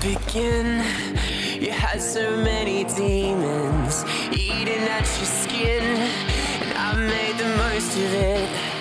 begin? You had so many demons eating at your skin, and I made the most of it.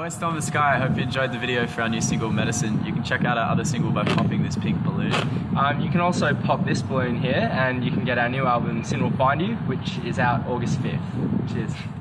we're the sky. I hope you enjoyed the video for our new single, Medicine. You can check out our other single by popping this pink balloon. Um, you can also pop this balloon here and you can get our new album, Sin Will Find You, which is out August 5th. Cheers.